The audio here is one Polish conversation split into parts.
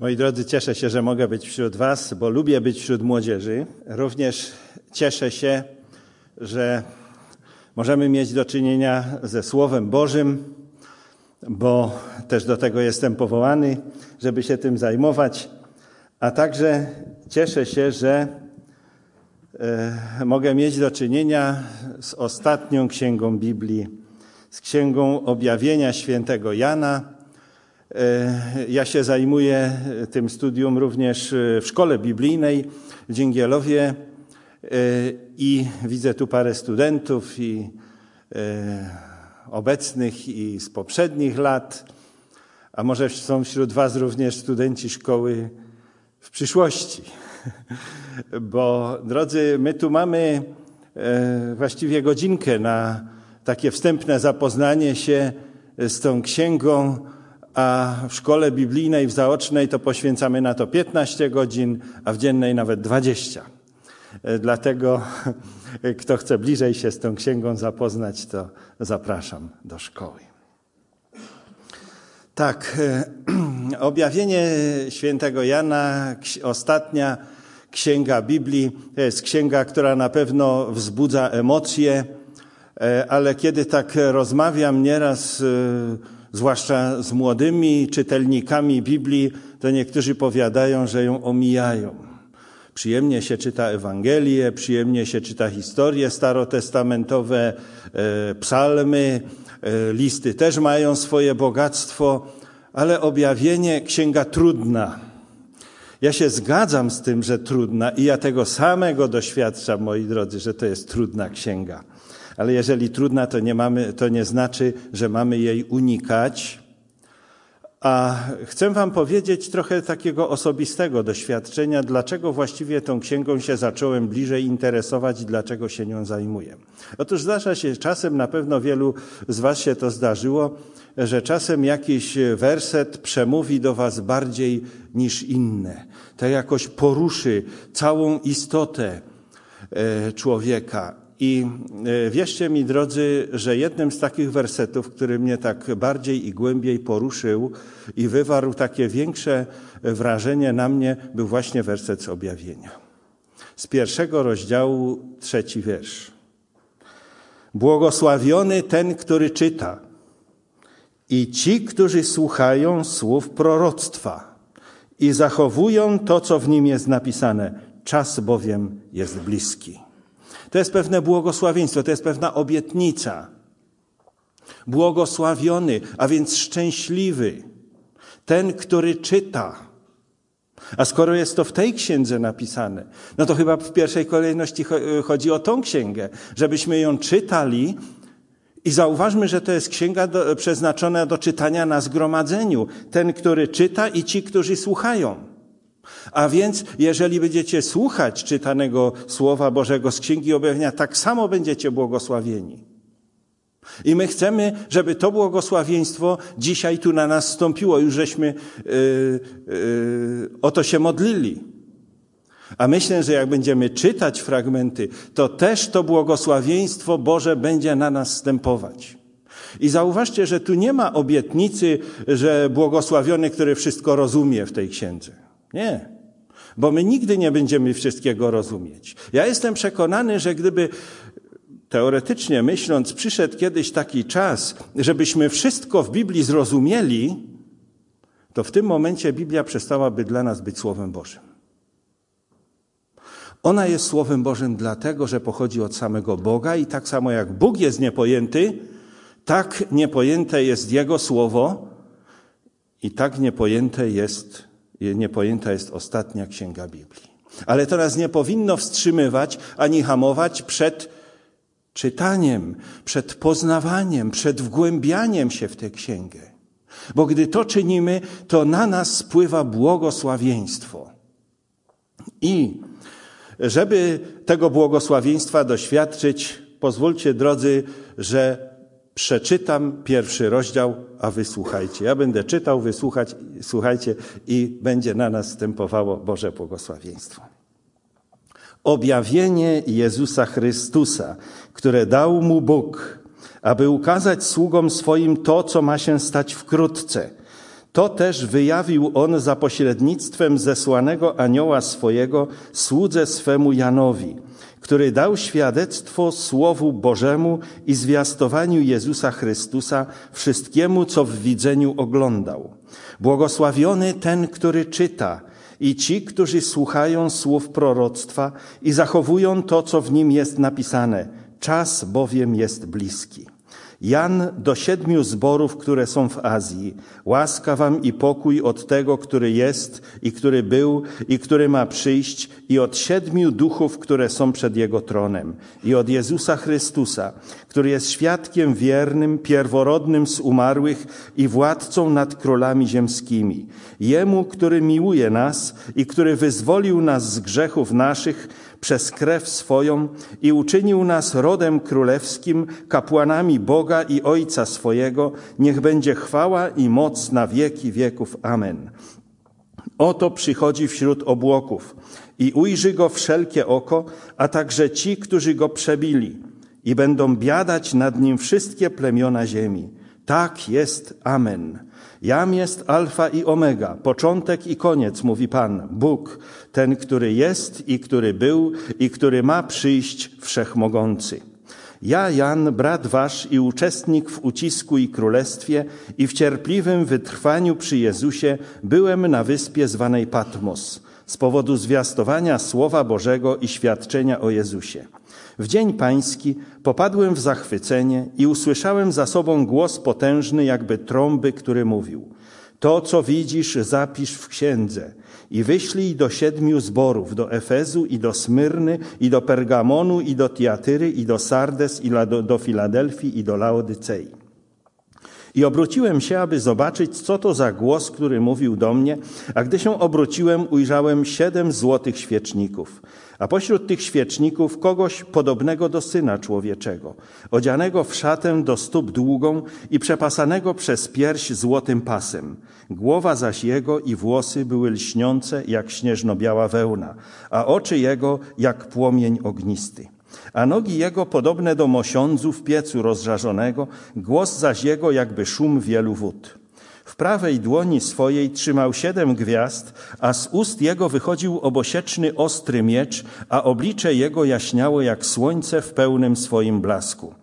Moi drodzy, cieszę się, że mogę być wśród Was, bo lubię być wśród młodzieży. Również cieszę się, że możemy mieć do czynienia ze Słowem Bożym, bo też do tego jestem powołany, żeby się tym zajmować. A także cieszę się, że e, mogę mieć do czynienia z ostatnią księgą Biblii, z księgą objawienia świętego Jana ja się zajmuję tym studium również w szkole biblijnej w Dzięgielowie e, i widzę tu parę studentów i e, obecnych i z poprzednich lat, a może są wśród Was również studenci szkoły w przyszłości. Bo drodzy, my tu mamy właściwie godzinkę na takie wstępne zapoznanie się z tą księgą, a w szkole biblijnej, w zaocznej to poświęcamy na to 15 godzin, a w dziennej nawet 20. E, dlatego kto chce bliżej się z tą księgą zapoznać, to zapraszam do szkoły. Tak, e, objawienie świętego Jana, ostatnia księga Biblii, to jest księga, która na pewno wzbudza emocje, e, ale kiedy tak rozmawiam nieraz zwłaszcza z młodymi czytelnikami Biblii, to niektórzy powiadają, że ją omijają. Przyjemnie się czyta Ewangelię, przyjemnie się czyta historie starotestamentowe, e, psalmy, e, listy też mają swoje bogactwo, ale objawienie księga trudna. Ja się zgadzam z tym, że trudna i ja tego samego doświadczam, moi drodzy, że to jest trudna księga ale jeżeli trudna, to nie, mamy, to nie znaczy, że mamy jej unikać. A chcę Wam powiedzieć trochę takiego osobistego doświadczenia, dlaczego właściwie tą księgą się zacząłem bliżej interesować i dlaczego się nią zajmuję. Otóż zdarza się czasem, na pewno wielu z Was się to zdarzyło, że czasem jakiś werset przemówi do Was bardziej niż inne. To jakoś poruszy całą istotę e, człowieka. I e, wierzcie mi, drodzy, że jednym z takich wersetów, który mnie tak bardziej i głębiej poruszył i wywarł takie większe wrażenie na mnie, był właśnie werset z objawienia. Z pierwszego rozdziału, trzeci wiersz. Błogosławiony ten, który czyta i ci, którzy słuchają słów proroctwa i zachowują to, co w nim jest napisane. Czas bowiem jest bliski. To jest pewne błogosławieństwo, to jest pewna obietnica. Błogosławiony, a więc szczęśliwy, ten, który czyta. A skoro jest to w tej księdze napisane, no to chyba w pierwszej kolejności chodzi o tą księgę, żebyśmy ją czytali i zauważmy, że to jest księga do, przeznaczona do czytania na zgromadzeniu. Ten, który czyta i ci, którzy słuchają. A więc, jeżeli będziecie słuchać czytanego Słowa Bożego z Księgi Objawienia, tak samo będziecie błogosławieni. I my chcemy, żeby to błogosławieństwo dzisiaj tu na nas stąpiło. Już żeśmy yy, yy, o to się modlili. A myślę, że jak będziemy czytać fragmenty, to też to błogosławieństwo Boże będzie na nas stępować. I zauważcie, że tu nie ma obietnicy, że błogosławiony, który wszystko rozumie w tej księdze. Nie. Bo my nigdy nie będziemy wszystkiego rozumieć. Ja jestem przekonany, że gdyby teoretycznie myśląc, przyszedł kiedyś taki czas, żebyśmy wszystko w Biblii zrozumieli, to w tym momencie Biblia przestałaby dla nas być Słowem Bożym. Ona jest Słowem Bożym dlatego, że pochodzi od samego Boga i tak samo jak Bóg jest niepojęty, tak niepojęte jest Jego Słowo i tak niepojęte jest niepojęta jest ostatnia księga Biblii. Ale to nas nie powinno wstrzymywać ani hamować przed czytaniem, przed poznawaniem, przed wgłębianiem się w tę księgę. Bo gdy to czynimy, to na nas spływa błogosławieństwo. I żeby tego błogosławieństwa doświadczyć, pozwólcie, drodzy, że Przeczytam pierwszy rozdział, a wy słuchajcie. Ja będę czytał, wy słuchać, słuchajcie i będzie na nas stępowało Boże błogosławieństwo. Objawienie Jezusa Chrystusa, które dał mu Bóg, aby ukazać sługom swoim to, co ma się stać wkrótce. To też wyjawił on za pośrednictwem zesłanego anioła swojego słudze swemu Janowi, który dał świadectwo Słowu Bożemu i zwiastowaniu Jezusa Chrystusa wszystkiemu, co w widzeniu oglądał. Błogosławiony ten, który czyta i ci, którzy słuchają słów proroctwa i zachowują to, co w nim jest napisane. Czas bowiem jest bliski. Jan do siedmiu zborów, które są w Azji. Łaska wam i pokój od tego, który jest i który był i który ma przyjść i od siedmiu duchów, które są przed Jego tronem i od Jezusa Chrystusa, który jest świadkiem wiernym, pierworodnym z umarłych i władcą nad królami ziemskimi. Jemu, który miłuje nas i który wyzwolił nas z grzechów naszych, przez krew swoją i uczynił nas rodem królewskim, kapłanami Boga i Ojca swojego, niech będzie chwała i moc na wieki wieków. Amen. Oto przychodzi wśród obłoków i ujrzy go wszelkie oko, a także ci, którzy go przebili i będą biadać nad nim wszystkie plemiona ziemi. Tak jest. Amen. Jam jest alfa i omega, początek i koniec, mówi Pan, Bóg, ten, który jest i który był i który ma przyjść wszechmogący. Ja, Jan, brat wasz i uczestnik w ucisku i królestwie i w cierpliwym wytrwaniu przy Jezusie, byłem na wyspie zwanej Patmos z powodu zwiastowania Słowa Bożego i świadczenia o Jezusie. W dzień pański popadłem w zachwycenie i usłyszałem za sobą głos potężny, jakby trąby, który mówił: To, co widzisz, zapisz w księdze i wyślij do siedmiu zborów: do Efezu i do Smyrny, i do Pergamonu, i do Tiatyry, i do Sardes, i do, do Filadelfii, i do Laodycei. I obróciłem się, aby zobaczyć, co to za głos, który mówił do mnie, a gdy się obróciłem, ujrzałem siedem złotych świeczników a pośród tych świeczników kogoś podobnego do syna człowieczego, odzianego w szatę do stóp długą i przepasanego przez pierś złotym pasem. Głowa zaś jego i włosy były lśniące jak śnieżno-biała wełna, a oczy jego jak płomień ognisty. A nogi jego podobne do mosiądzu w piecu rozżarzonego, głos zaś jego jakby szum wielu wód. W prawej dłoni swojej trzymał siedem gwiazd, a z ust jego wychodził obosieczny ostry miecz, a oblicze jego jaśniało jak słońce w pełnym swoim blasku.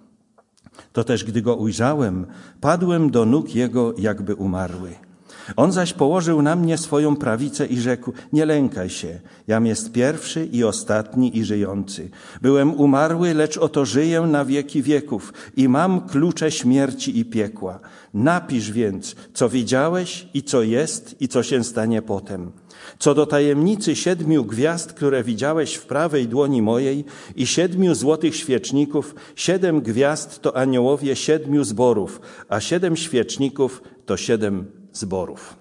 To też, gdy go ujrzałem, padłem do nóg jego, jakby umarły. On zaś położył na mnie swoją prawicę i rzekł, nie lękaj się, jam jest pierwszy i ostatni i żyjący. Byłem umarły, lecz oto żyję na wieki wieków i mam klucze śmierci i piekła. Napisz więc, co widziałeś i co jest i co się stanie potem. Co do tajemnicy siedmiu gwiazd, które widziałeś w prawej dłoni mojej i siedmiu złotych świeczników, siedem gwiazd to aniołowie siedmiu zborów, a siedem świeczników to siedem zborów.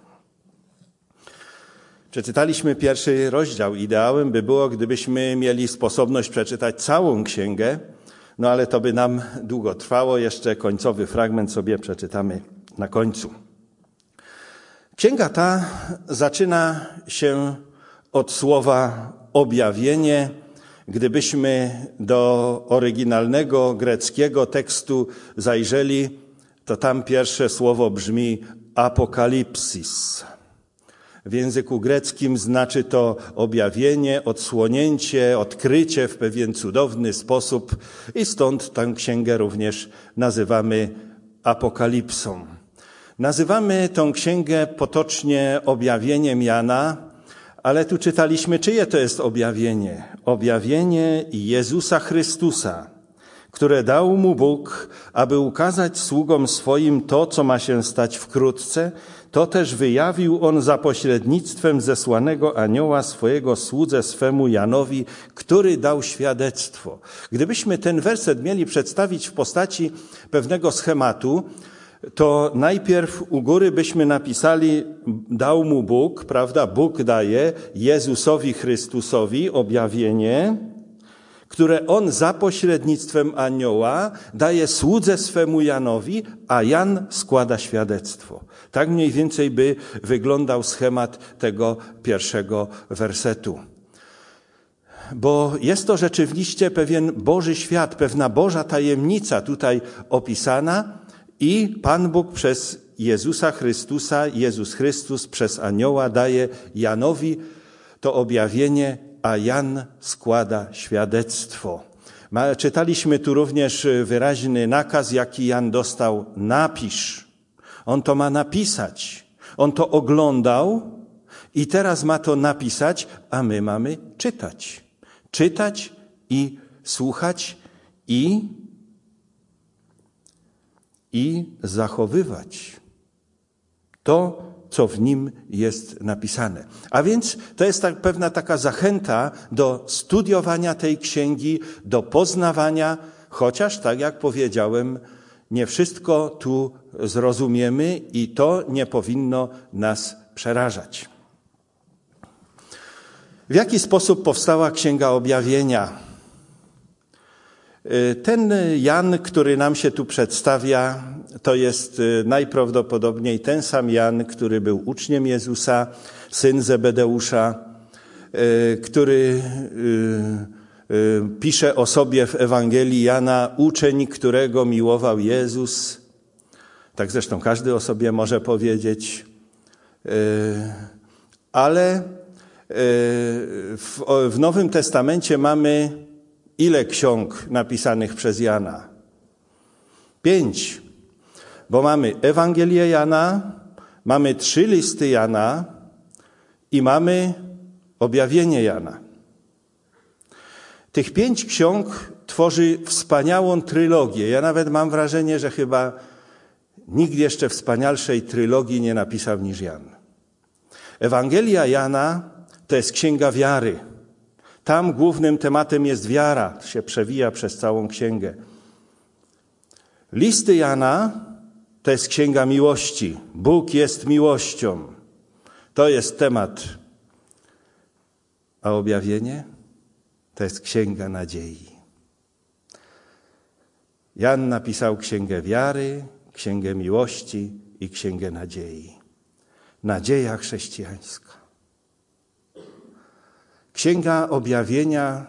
Przeczytaliśmy pierwszy rozdział. Ideałem by było, gdybyśmy mieli sposobność przeczytać całą księgę, no ale to by nam długo trwało. Jeszcze końcowy fragment sobie przeczytamy na końcu. Księga ta zaczyna się od słowa objawienie. Gdybyśmy do oryginalnego greckiego tekstu zajrzeli, to tam pierwsze słowo brzmi apokalipsis. W języku greckim znaczy to objawienie, odsłonięcie, odkrycie w pewien cudowny sposób i stąd tę księgę również nazywamy apokalipsą. Nazywamy tę księgę potocznie objawieniem Jana, ale tu czytaliśmy, czyje to jest objawienie? Objawienie Jezusa Chrystusa, które dał mu Bóg, aby ukazać sługom swoim to, co ma się stać wkrótce, to też wyjawił on za pośrednictwem zesłanego anioła swojego słudze swemu Janowi, który dał świadectwo. Gdybyśmy ten werset mieli przedstawić w postaci pewnego schematu, to najpierw u góry byśmy napisali, dał mu Bóg, prawda? Bóg daje Jezusowi Chrystusowi objawienie, które on za pośrednictwem anioła daje słudze swemu Janowi, a Jan składa świadectwo. Tak mniej więcej by wyglądał schemat tego pierwszego wersetu. Bo jest to rzeczywiście pewien Boży świat, pewna Boża tajemnica tutaj opisana i Pan Bóg przez Jezusa Chrystusa, Jezus Chrystus przez anioła daje Janowi to objawienie, a Jan składa świadectwo. Czytaliśmy tu również wyraźny nakaz, jaki Jan dostał: napisz. On to ma napisać. On to oglądał i teraz ma to napisać, a my mamy czytać. Czytać i słuchać i, i zachowywać to, co w nim jest napisane. A więc to jest tak, pewna taka zachęta do studiowania tej księgi, do poznawania, chociaż, tak jak powiedziałem, nie wszystko tu zrozumiemy i to nie powinno nas przerażać. W jaki sposób powstała Księga Objawienia? Y, ten Jan, który nam się tu przedstawia, to jest y, najprawdopodobniej ten sam Jan, który był uczniem Jezusa, syn Zebedeusza, y, który pisze o sobie w Ewangelii Jana, uczeń, którego miłował Jezus. Tak zresztą każdy o sobie może powiedzieć. Ale w Nowym Testamencie mamy Ile ksiąg napisanych przez Jana? Pięć, bo mamy Ewangelię Jana, mamy trzy listy Jana i mamy objawienie Jana. Tych pięć ksiąg tworzy wspaniałą trylogię. Ja nawet mam wrażenie, że chyba nikt jeszcze wspanialszej trylogii nie napisał niż Jan. Ewangelia Jana to jest księga wiary. Tam głównym tematem jest wiara, się przewija przez całą księgę. Listy Jana to jest księga miłości. Bóg jest miłością. To jest temat. A objawienie to jest księga nadziei. Jan napisał księgę wiary, księgę miłości i księgę nadziei. Nadzieja chrześcijańska. Księga Objawienia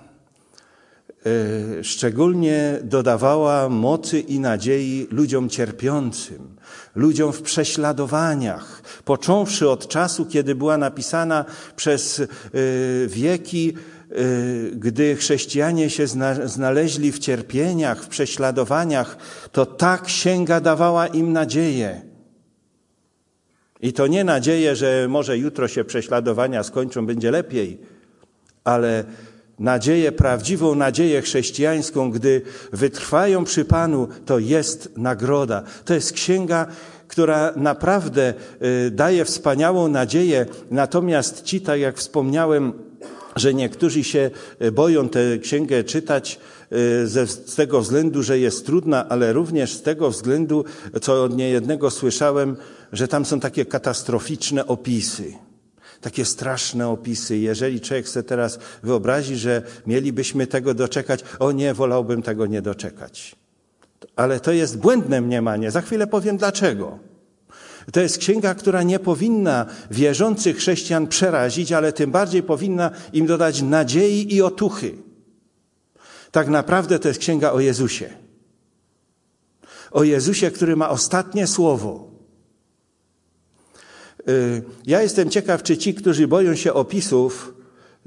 e, szczególnie dodawała mocy i nadziei ludziom cierpiącym, ludziom w prześladowaniach, począwszy od czasu, kiedy była napisana przez e, wieki, e, gdy chrześcijanie się znaleźli w cierpieniach, w prześladowaniach, to ta księga dawała im nadzieję. I to nie nadzieję, że może jutro się prześladowania skończą, będzie lepiej ale nadzieję, prawdziwą nadzieję chrześcijańską, gdy wytrwają przy Panu, to jest nagroda. To jest księga, która naprawdę y, daje wspaniałą nadzieję. Natomiast ci, tak jak wspomniałem, że niektórzy się y, boją tę księgę czytać y, ze, z tego względu, że jest trudna, ale również z tego względu, co od niejednego słyszałem, że tam są takie katastroficzne opisy takie straszne opisy. Jeżeli człowiek sobie teraz wyobrazi, że mielibyśmy tego doczekać, o nie, wolałbym tego nie doczekać. Ale to jest błędne mniemanie. Za chwilę powiem dlaczego. To jest księga, która nie powinna wierzących chrześcijan przerazić, ale tym bardziej powinna im dodać nadziei i otuchy. Tak naprawdę to jest księga o Jezusie. O Jezusie, który ma ostatnie słowo. Y, ja jestem ciekaw, czy ci, którzy boją się opisów,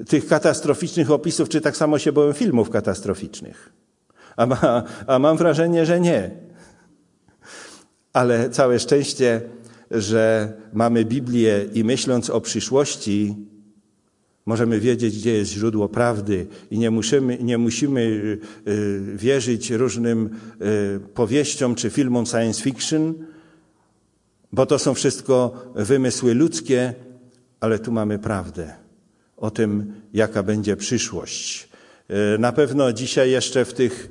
tych katastroficznych opisów, czy tak samo się boją filmów katastroficznych. A, ma, a mam wrażenie, że nie. Ale całe szczęście, że mamy Biblię i myśląc o przyszłości, możemy wiedzieć, gdzie jest źródło prawdy i nie musimy, nie musimy y, y, wierzyć różnym powieściom czy filmom science fiction, bo to są wszystko wymysły ludzkie, ale tu mamy prawdę o tym, jaka będzie przyszłość. E, na pewno dzisiaj jeszcze w tych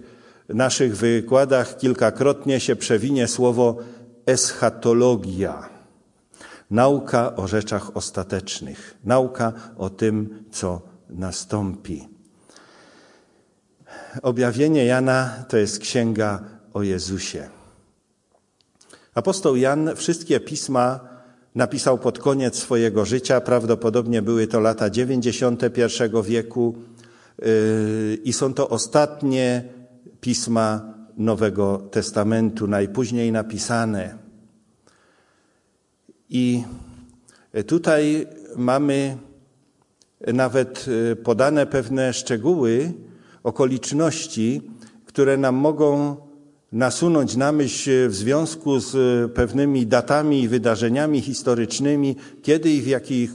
naszych wykładach kilkakrotnie się przewinie słowo eschatologia. Nauka o rzeczach ostatecznych, nauka o tym, co nastąpi. Objawienie Jana to jest księga o Jezusie. Apostoł Jan wszystkie pisma napisał pod koniec swojego życia, prawdopodobnie były to lata 91 wieku yy, i są to ostatnie pisma Nowego Testamentu, najpóźniej napisane. I tutaj mamy nawet podane pewne szczegóły, okoliczności, które nam mogą nasunąć na myśl w związku z pewnymi datami i wydarzeniami historycznymi, kiedy i w jakich,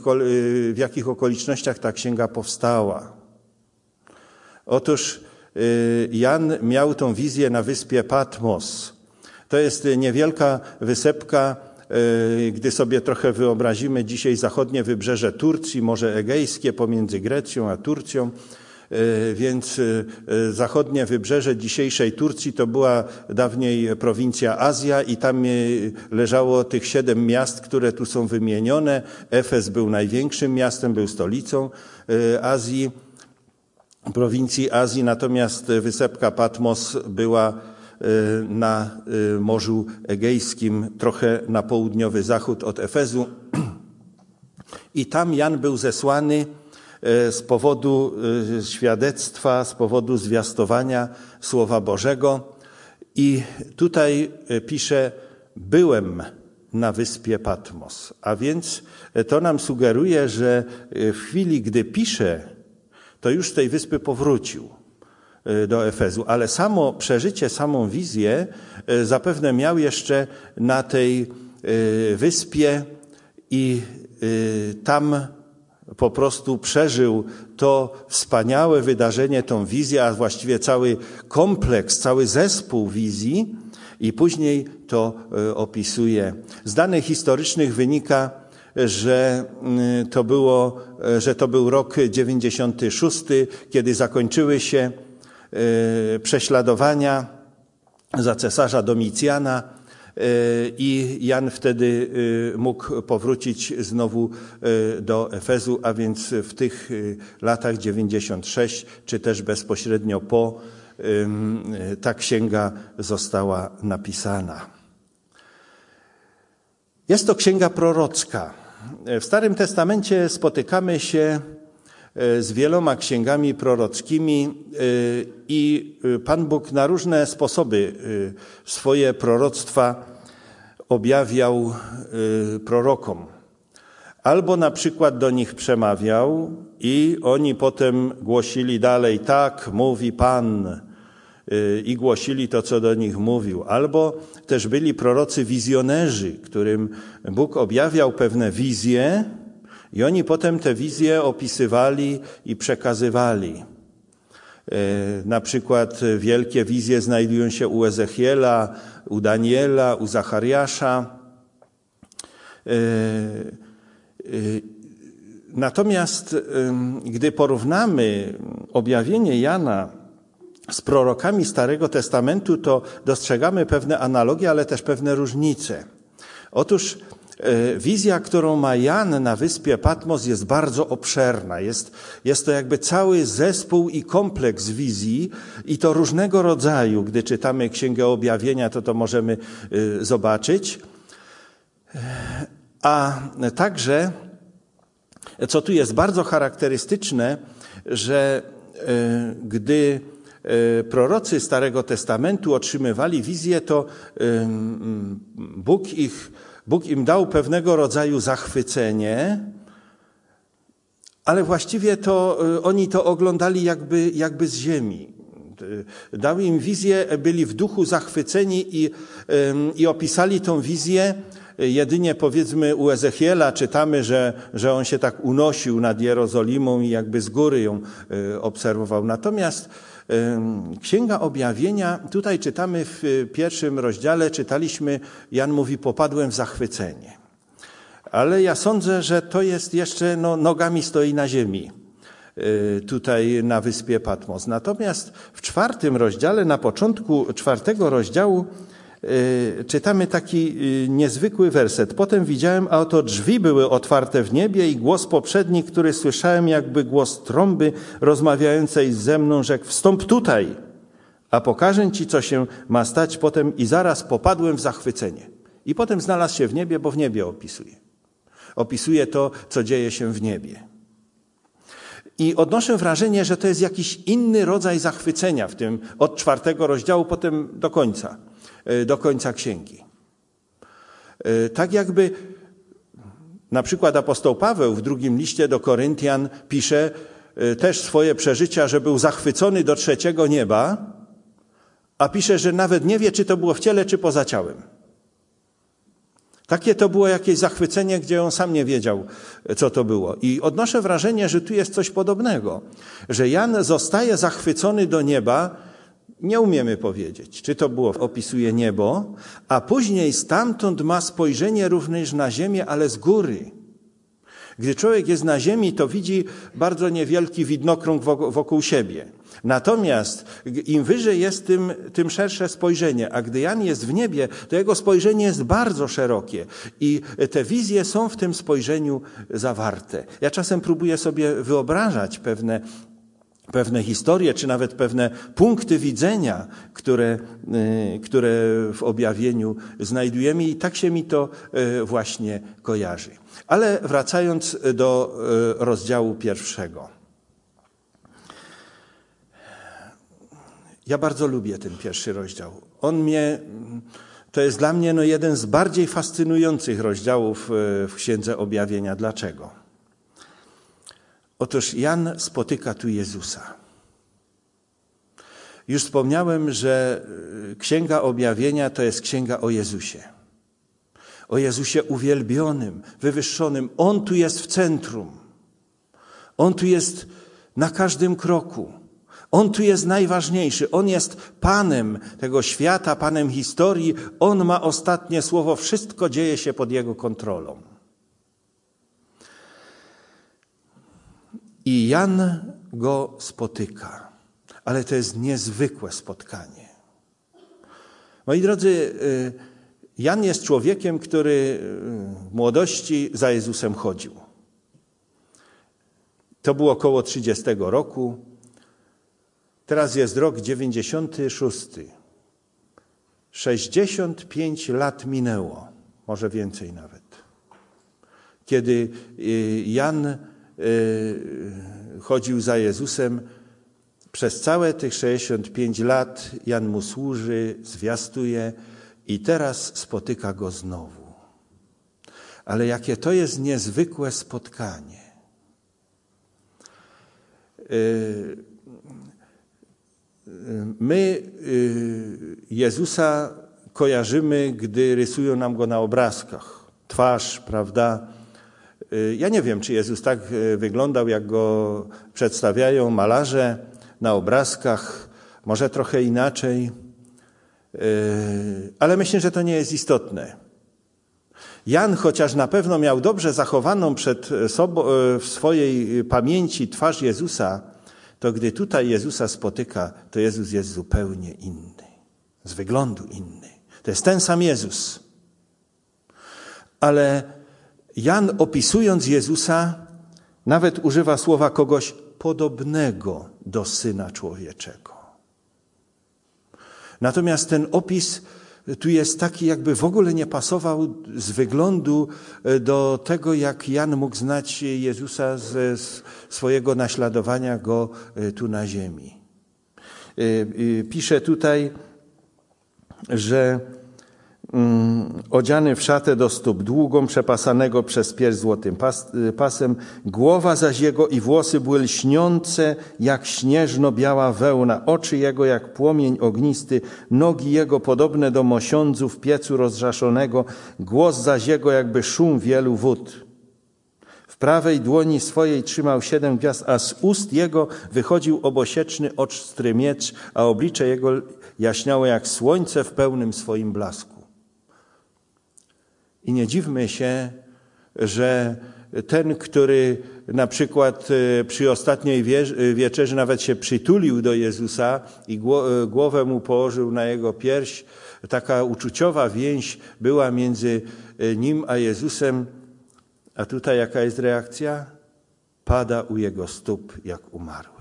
w jakich okolicznościach ta księga powstała. Otóż Jan miał tą wizję na wyspie Patmos. To jest niewielka wysepka, gdy sobie trochę wyobrazimy dzisiaj zachodnie wybrzeże Turcji, Morze Egejskie pomiędzy Grecją a Turcją. Y, więc zachodnie wybrzeże dzisiejszej Turcji to była dawniej prowincja Azja i tam leżało tych siedem miast, które tu są wymienione. Efes był największym miastem, był stolicą Azji prowincji Azji, natomiast wysepka Patmos była na Morzu Egejskim, trochę na południowy zachód od Efezu. I tam Jan był zesłany z powodu świadectwa, z powodu zwiastowania Słowa Bożego. I tutaj pisze: Byłem na wyspie Patmos. A więc to nam sugeruje, że w chwili, gdy pisze to już z tej wyspy powrócił e, do Efezu, ale samo przeżycie, samą wizję e, zapewne miał jeszcze na tej e, wyspie i tam po prostu przeżył to wspaniałe wydarzenie, tą wizję, a właściwie cały kompleks, cały zespół wizji i później to opisuje. Z danych historycznych wynika, że mm, to, było, że to był rok 96, kiedy zakończyły się e, prześladowania za cesarza Domicjana e, i Jan wtedy e, mógł powrócić znowu do Efezu, a więc w tych latach 96, czy też bezpośrednio po, ta księga została napisana. Jest to księga prorocka. W Starym Testamencie spotykamy się z wieloma księgami prorockimi e, i e, Pan Bóg na różne sposoby swoje proroctwa objawiał prorokom. Albo na przykład do nich przemawiał i oni potem głosili dalej, tak mówi Pan, i głosili to, co do nich mówił. Albo też byli prorocy wizjonerzy, którym Bóg objawiał pewne wizje i oni potem te wizje opisywali i przekazywali. E, na przykład wielkie wizje znajdują się u Ezechiela, u Daniela, u Zachariasza. E, e, natomiast gdy porównamy objawienie Jana z prorokami Starego Testamentu, to dostrzegamy pewne analogie, ale też pewne różnice. Otóż Wizja, którą ma Jan na wyspie Patmos, jest bardzo obszerna. Jest, jest to jakby cały zespół i kompleks wizji, i to różnego rodzaju. Gdy czytamy Księgę Objawienia, to to możemy e, zobaczyć. A także, co tu jest bardzo charakterystyczne, że e, gdy E, prorocy Starego Testamentu otrzymywali wizję, to Bóg, ich, Bóg im dał pewnego rodzaju zachwycenie, ale właściwie to e, oni to oglądali jakby, jakby z ziemi. E, dał im wizję, byli w duchu zachwyceni i, i opisali tą wizję. Jedynie powiedzmy u Ezechiela czytamy, że, że on się tak unosił nad Jerozolimą i jakby z góry ją obserwował. Natomiast Księga Objawienia, tutaj czytamy w pierwszym rozdziale, czytaliśmy, Jan mówi, popadłem w zachwycenie. Ale ja sądzę, że to jest jeszcze, no, nogami stoi na ziemi e, tutaj na wyspie Patmos. Natomiast w czwartym rozdziale, na początku czwartego rozdziału, Y, czytamy taki y, niezwykły werset. Potem widziałem, a oto drzwi były otwarte w niebie i głos poprzedni, który słyszałem jakby głos trąby rozmawiającej ze mną, rzekł wstąp tutaj, a pokażę ci, co się ma stać potem i zaraz popadłem w zachwycenie. I potem znalazł się w niebie, bo w niebie opisuje. Opisuje to, co dzieje się w niebie. I odnoszę wrażenie, że to jest jakiś inny rodzaj zachwycenia w tym od czwartego rozdziału potem do końca. E, do końca księgi. E, tak jakby Na przykład apostoł Paweł w drugim liście do Koryntian pisze y, też swoje przeżycia, że był zachwycony do trzeciego nieba, a pisze, że nawet nie wie, czy to było w ciele, czy poza ciałem. Takie to było jakieś zachwycenie, gdzie on sam nie wiedział, co to było. I odnoszę wrażenie, że tu jest coś podobnego, że Jan zostaje zachwycony do nieba, nie umiemy powiedzieć, czy to było, opisuje niebo, a później stamtąd ma spojrzenie również na ziemię, ale z góry. Gdy człowiek jest na ziemi, to widzi bardzo niewielki widnokrąg wokół siebie. Natomiast im wyżej jest, tym, tym szersze spojrzenie. A gdy Jan jest w niebie, to jego spojrzenie jest bardzo szerokie. I te wizje są w tym spojrzeniu zawarte. Ja czasem próbuję sobie wyobrażać pewne pewne historie, czy nawet pewne punkty widzenia, które, y, które w objawieniu znajdujemy, i tak się mi to y, właśnie kojarzy. Ale wracając do y, rozdziału pierwszego. Ja bardzo lubię ten pierwszy rozdział. On mnie, to jest dla mnie no jeden z bardziej fascynujących rozdziałów w Księdze Objawienia. Dlaczego? Otóż Jan spotyka tu Jezusa. Już wspomniałem, że y, Księga Objawienia to jest księga o Jezusie. O Jezusie uwielbionym, wywyższonym. On tu jest w centrum. On tu jest na każdym kroku. On tu jest najważniejszy. On jest Panem tego świata, Panem historii. On ma ostatnie słowo. Wszystko dzieje się pod Jego kontrolą. I Jan go spotyka. Ale to jest niezwykłe spotkanie. Moi drodzy, y, Jan jest człowiekiem, który y, w młodości za Jezusem chodził. To było około 30 roku. Teraz jest rok 96. 65 lat minęło, może więcej nawet. Kiedy y, Jan chodził za Jezusem. Przez całe tych 65 lat Jan mu służy, zwiastuje i teraz spotyka go znowu. Ale jakie to jest niezwykłe spotkanie. Y, my y, Jezusa kojarzymy, gdy rysują nam go na obrazkach. Twarz, prawda? Y, ja nie wiem, czy Jezus tak y, wyglądał, jak go przedstawiają malarze na obrazkach, może trochę inaczej, y, ale myślę, że to nie jest istotne. Jan, chociaż na pewno miał dobrze zachowaną przed sobą, w swojej pamięci twarz Jezusa, to gdy tutaj Jezusa spotyka, to Jezus jest zupełnie inny, z wyglądu inny. To jest ten sam Jezus. Ale Jan opisując Jezusa nawet używa słowa kogoś podobnego do Syna Człowieczego. Natomiast ten opis tu jest taki, jakby w ogóle nie pasował z wyglądu e, do tego, jak Jan mógł znać Jezusa ze swojego naśladowania go e, tu na ziemi. E, pisze tutaj, że odziany w szatę do stóp długą, przepasanego przez pierś złotym pas, y, pasem, głowa zaś jego i włosy były lśniące jak śnieżno-biała wełna, oczy jego jak płomień ognisty, nogi jego podobne do mosiądzu w piecu rozrzaszonego, głos zaś jego jakby szum wielu wód. W prawej dłoni swojej trzymał siedem gwiazd, a z ust jego wychodził obosieczny ostry miecz, a oblicze jego jaśniało jak słońce w pełnym swoim blasku. I nie dziwmy się, że ten, który na przykład e, przy ostatniej wieczerzy nawet się przytulił do Jezusa i e, głowę mu położył na jego pierś, taka uczuciowa więź była między e, nim a Jezusem. A tutaj jaka jest reakcja? Pada u jego stóp jak umarły.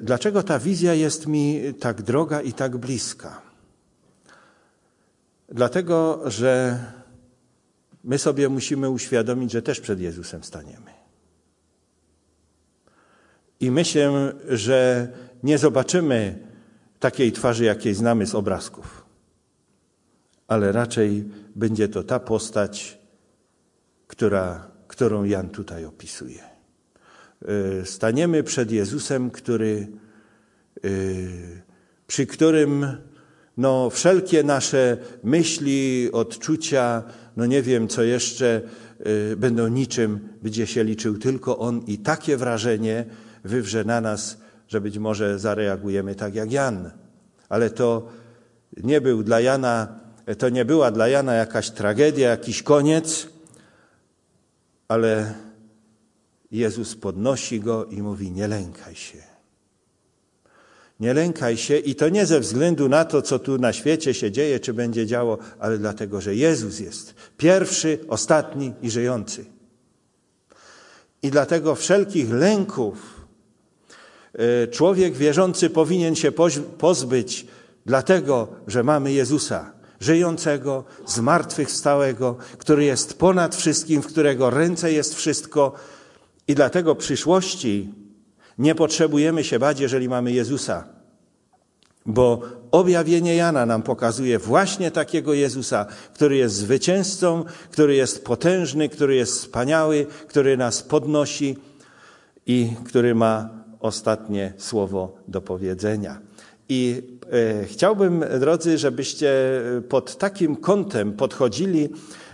Dlaczego ta wizja jest mi tak droga i tak bliska? Dlatego, że my sobie musimy uświadomić, że też przed Jezusem staniemy. I myślę, że nie zobaczymy takiej twarzy, jakiej znamy z obrazków, ale raczej będzie to ta postać, która, którą Jan tutaj opisuje. Y, staniemy przed Jezusem, który, y, przy którym no, wszelkie nasze myśli, odczucia, no nie wiem co jeszcze, y, będą niczym, będzie się liczył tylko On i takie wrażenie wywrze na nas, że być może zareagujemy tak jak Jan. Ale to nie był dla Jana, to nie była dla Jana jakaś tragedia, jakiś koniec, ale Jezus podnosi go i mówi: Nie lękaj się. Nie lękaj się i to nie ze względu na to, co tu na świecie się dzieje, czy będzie działo, ale dlatego, że Jezus jest pierwszy, ostatni i żyjący. I dlatego wszelkich lęków e, człowiek wierzący powinien się pozbyć, dlatego, że mamy Jezusa, żyjącego, zmartwychwstałego, który jest ponad wszystkim, w którego ręce jest wszystko. I dlatego przyszłości nie potrzebujemy się bać, jeżeli mamy Jezusa, bo objawienie Jana nam pokazuje właśnie takiego Jezusa, który jest zwycięzcą, który jest potężny, który jest wspaniały, który nas podnosi i który ma ostatnie słowo do powiedzenia. I e, chciałbym, drodzy, żebyście pod takim kątem podchodzili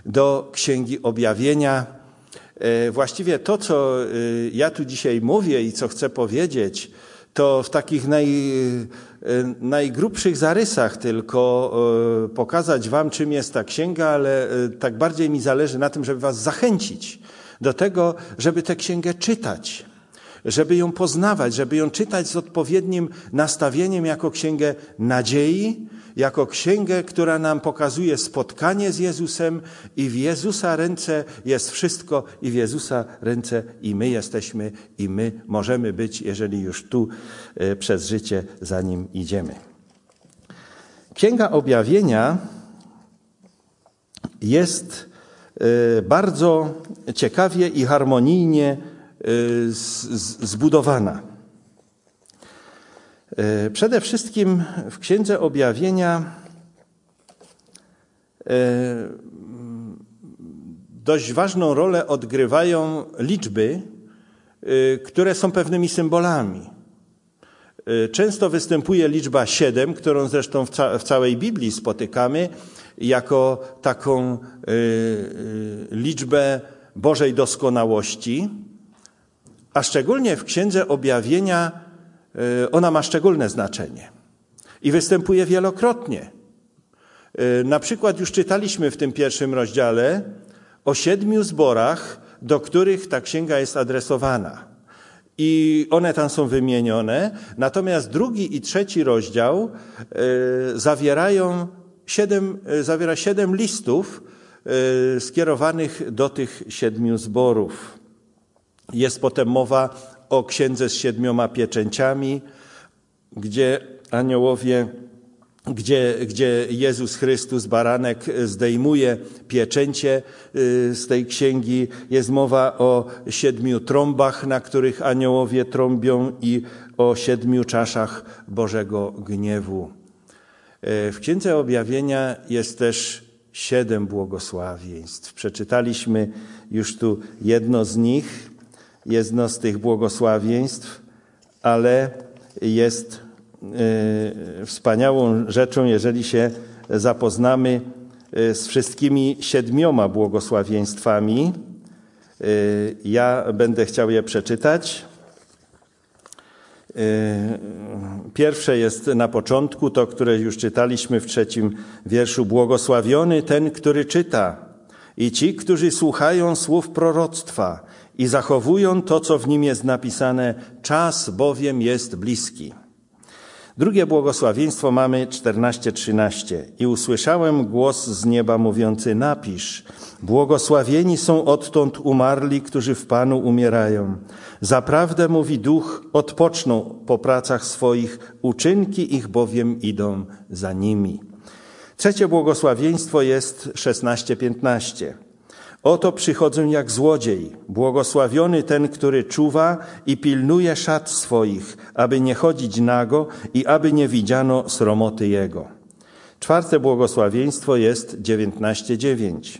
do Księgi Objawienia właściwie to, co e, ja tu dzisiaj mówię i co chcę powiedzieć, to w takich naj, e, najgrubszych zarysach tylko pokazać Wam, czym jest ta księga, ale tak bardziej mi zależy na tym, żeby Was zachęcić do tego, żeby tę księgę czytać, żeby ją poznawać, żeby ją czytać z odpowiednim nastawieniem jako księgę nadziei, jako księgę, która nam pokazuje spotkanie z Jezusem i w Jezusa ręce jest wszystko i w Jezusa ręce i my jesteśmy i my możemy być, jeżeli już tu e, przez życie za Nim idziemy. Księga Objawienia jest e, bardzo ciekawie i harmonijnie e, zbudowana. E, przede wszystkim w Księdze Objawienia e, dość ważną rolę odgrywają liczby, e, które są pewnymi symbolami. Często występuje liczba 7, którą zresztą w, ca w całej Biblii spotykamy jako taką liczbę Bożej doskonałości, a szczególnie w Księdze Objawienia ona ma szczególne znaczenie i występuje wielokrotnie. E, na przykład już czytaliśmy w tym pierwszym rozdziale o siedmiu zborach, do których ta księga jest adresowana. I one tam są wymienione, natomiast drugi i trzeci rozdział e, zawierają siedem, zawiera siedem listów skierowanych do tych siedmiu zborów. Jest potem mowa o księdze z siedmioma pieczęciami, gdzie aniołowie, gdzie, gdzie Jezus Chrystus, baranek, zdejmuje pieczęcie y, z tej księgi. Jest mowa o siedmiu trąbach, na których aniołowie trąbią i o siedmiu czaszach Bożego gniewu. Y, w Księdze Objawienia jest też siedem błogosławieństw. Przeczytaliśmy już tu jedno z nich jedno z tych błogosławieństw, ale jest y, wspaniałą rzeczą, jeżeli się zapoznamy y, z wszystkimi siedmioma błogosławieństwami. Y, ja będę chciał je przeczytać. Pierwsze jest na początku, to które już czytaliśmy w trzecim wierszu. Błogosławiony ten, który czyta i ci, którzy słuchają słów proroctwa i zachowują to, co w nim jest napisane, czas bowiem jest bliski. Drugie błogosławieństwo mamy 14:13. I usłyszałem głos z nieba mówiący: Napisz: Błogosławieni są odtąd umarli, którzy w Panu umierają. Zaprawdę mówi duch, odpoczną po pracach swoich, uczynki ich bowiem idą za nimi. Trzecie błogosławieństwo jest 16:15. Oto przychodzę jak złodziej, błogosławiony ten, który czuwa i pilnuje szat swoich, aby nie chodzić nago i aby nie widziano sromoty jego. Czwarte błogosławieństwo jest 19:9.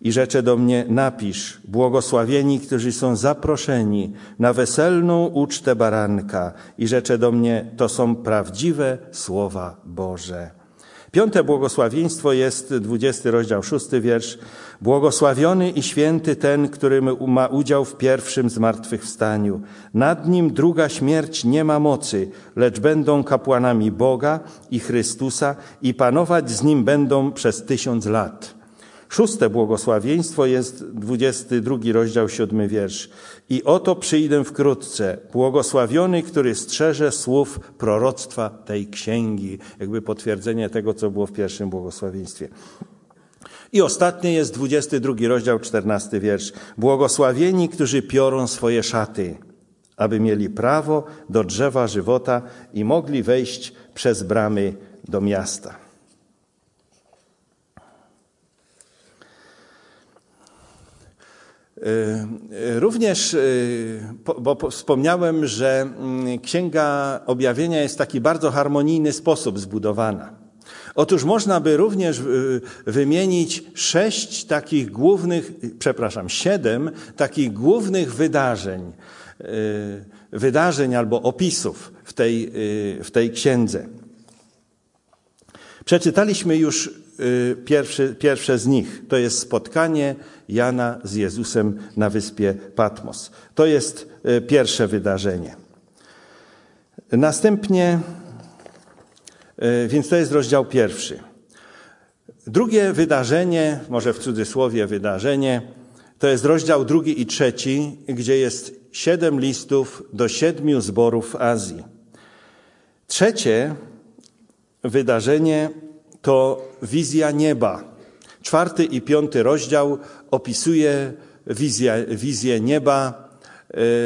I rzecze do mnie, napisz, błogosławieni, którzy są zaproszeni na weselną ucztę baranka. I rzecze do mnie, to są prawdziwe słowa Boże. Piąte błogosławieństwo jest 20 rozdział, szósty wiersz. Błogosławiony i święty ten, który ma udział w pierwszym zmartwychwstaniu. Nad nim druga śmierć nie ma mocy, lecz będą kapłanami Boga i Chrystusa i panować z nim będą przez tysiąc lat. Szóste błogosławieństwo jest 22 rozdział, siódmy wiersz. I oto przyjdę wkrótce, błogosławiony, który strzeże słów proroctwa tej księgi. Jakby potwierdzenie tego, co było w pierwszym błogosławieństwie. I ostatnie jest 22 rozdział, 14 wiersz. Błogosławieni, którzy piorą swoje szaty, aby mieli prawo do drzewa żywota i mogli wejść przez bramy do miasta. Również, y, bo wspomniałem, że mm, Księga Objawienia jest w taki bardzo harmonijny sposób zbudowana. Otóż można by również y, wymienić sześć takich głównych, przepraszam, siedem takich głównych wydarzeń, wydarzeń albo opisów w tej, w tej księdze. Przeczytaliśmy już pierwszy, pierwsze z nich. To jest spotkanie Jana z Jezusem na wyspie Patmos. To jest e, pierwsze wydarzenie. Następnie, e, więc to jest rozdział pierwszy. Drugie wydarzenie, może w cudzysłowie wydarzenie, to jest rozdział drugi i trzeci, gdzie jest siedem listów do siedmiu zborów Azji. Trzecie wydarzenie to wizja nieba Czwarty i piąty rozdział opisuje wizję, wizję nieba.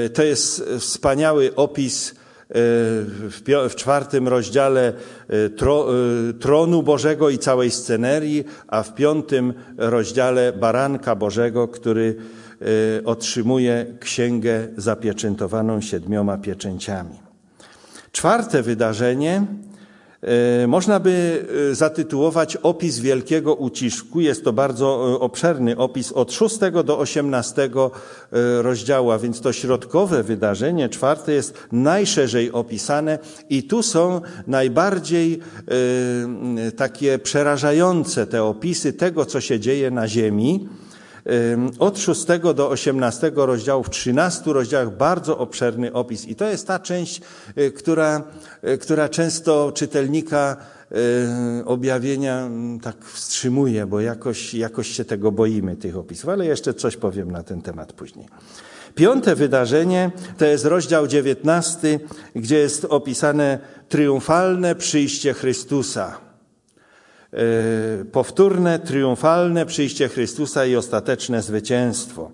E, to jest wspaniały opis e, w czwartym rozdziale e, tronu Bożego i całej scenerii, a w piątym rozdziale baranka Bożego, który otrzymuje księgę zapieczętowaną siedmioma pieczęciami. Czwarte wydarzenie można by e, zatytułować opis wielkiego ucisku. Jest to bardzo e, obszerny opis od 6 do 18 rozdziału, więc to środkowe wydarzenie, czwarte jest najszerzej opisane i tu są najbardziej takie przerażające te opisy tego, co się dzieje na ziemi od 6 do 18 rozdziału, w 13 rozdziałach bardzo obszerny opis. I to jest ta część, y, która, y, która często czytelnika y, objawienia mm, tak wstrzymuje, bo jakoś, jakoś się tego boimy, tych opisów. Ale jeszcze coś powiem na ten temat później. Piąte wydarzenie to jest rozdział 19, gdzie jest opisane triumfalne przyjście Chrystusa. E, powtórne, triumfalne przyjście Chrystusa i ostateczne zwycięstwo.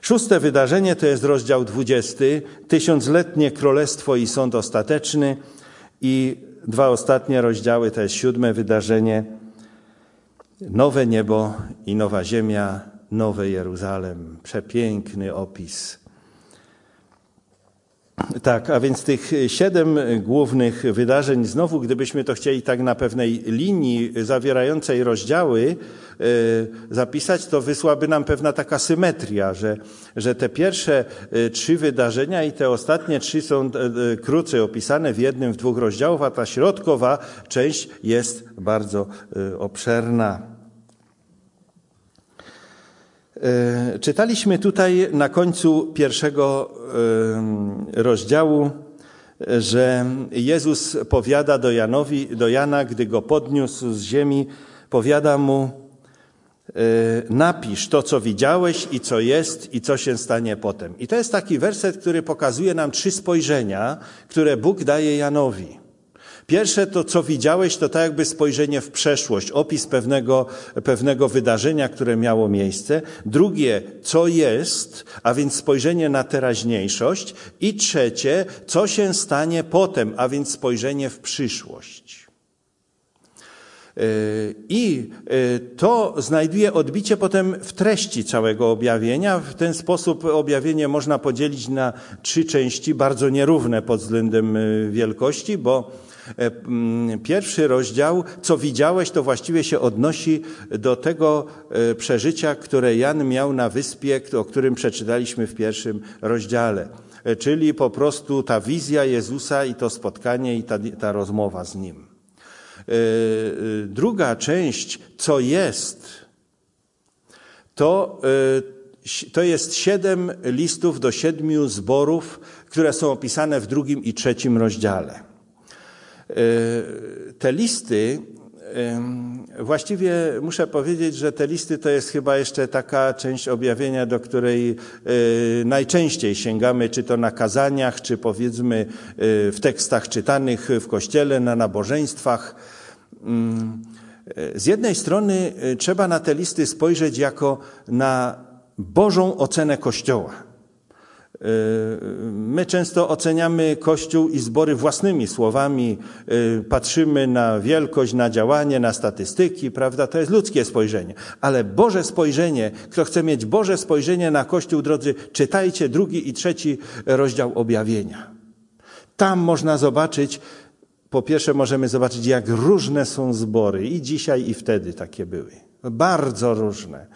Szóste wydarzenie to jest rozdział dwudziesty, tysiącletnie królestwo i sąd ostateczny i dwa ostatnie rozdziały to jest siódme wydarzenie, nowe niebo i nowa ziemia, nowe Jeruzalem. Przepiękny opis tak, a więc tych siedem głównych wydarzeń, znowu gdybyśmy to chcieli tak na pewnej linii zawierającej rozdziały e, zapisać, to wysłaby nam pewna taka symetria, że, że te pierwsze e, trzy wydarzenia i te ostatnie trzy są e, krócej opisane w jednym, w dwóch rozdziałach, a ta środkowa część jest bardzo obszerna. E, czytaliśmy tutaj na końcu pierwszego e, rozdziału, że Jezus powiada do, Janowi, do Jana, gdy go podniósł z ziemi, powiada mu, e, napisz to, co widziałeś i co jest i co się stanie potem. I to jest taki werset, który pokazuje nam trzy spojrzenia, które Bóg daje Janowi. Pierwsze to, co widziałeś, to tak jakby spojrzenie w przeszłość, opis pewnego, pewnego wydarzenia, które miało miejsce. Drugie, co jest, a więc spojrzenie na teraźniejszość. I trzecie, co się stanie potem, a więc spojrzenie w przyszłość. Yy, I yy, to znajduje odbicie potem w treści całego objawienia. W ten sposób objawienie można podzielić na trzy części, bardzo nierówne pod względem yy, wielkości, bo Pierwszy rozdział, co widziałeś, to właściwie się odnosi do tego przeżycia, które Jan miał na wyspie, o którym przeczytaliśmy w pierwszym rozdziale. Czyli po prostu ta wizja Jezusa i to spotkanie i ta, ta rozmowa z Nim. Druga część, co jest, to to jest siedem listów do siedmiu zborów, które są opisane w drugim i trzecim rozdziale. E, te listy, właściwie muszę powiedzieć, że te listy to jest chyba jeszcze taka część objawienia, do której e, najczęściej sięgamy, czy to na kazaniach, czy powiedzmy e, w tekstach czytanych w kościele, na nabożeństwach. Z jednej strony trzeba na te listy spojrzeć jako na Bożą ocenę Kościoła. E, my często oceniamy Kościół i zbory własnymi słowami, e, patrzymy na wielkość, na działanie, na statystyki, prawda? To jest ludzkie spojrzenie. Ale Boże spojrzenie, kto chce mieć Boże spojrzenie na Kościół, drodzy, czytajcie drugi i trzeci rozdział objawienia. Tam można zobaczyć, po pierwsze możemy zobaczyć, jak różne są zbory i dzisiaj, i wtedy takie były. Bardzo różne.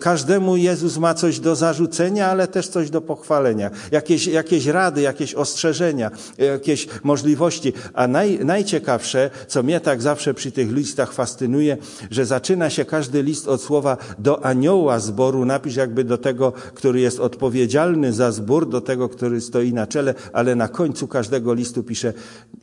Każdemu Jezus ma coś do zarzucenia, ale też coś do pochwalenia. Jakieś, jakieś rady, jakieś ostrzeżenia, jakieś możliwości. A naj, najciekawsze, co mnie tak zawsze przy tych listach fascynuje, że zaczyna się każdy list od słowa do anioła zboru. Napisz jakby do tego, który jest odpowiedzialny za zbór, do tego, który stoi na czele, ale na końcu każdego listu pisze,